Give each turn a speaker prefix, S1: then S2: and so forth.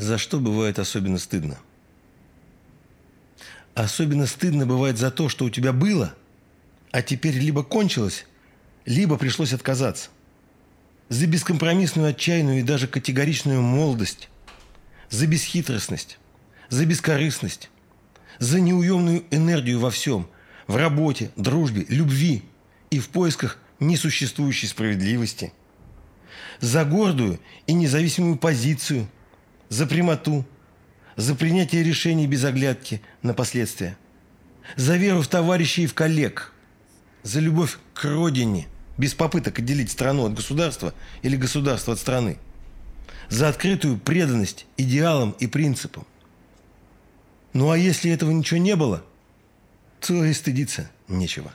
S1: За что бывает особенно стыдно? Особенно стыдно бывает за то, что у тебя было, а теперь либо кончилось, либо пришлось отказаться. За бескомпромиссную, отчаянную и даже категоричную молодость, за бесхитростность, за бескорыстность, за неуемную энергию во всем, в работе, дружбе, любви и в поисках несуществующей справедливости, за гордую и независимую позицию, за прямоту, за принятие решений без оглядки на последствия, за веру в товарищей и в коллег, за любовь к родине, без попыток отделить страну от государства или государство от страны, за открытую преданность идеалам и принципам. Ну а если этого ничего не было, то и стыдиться нечего.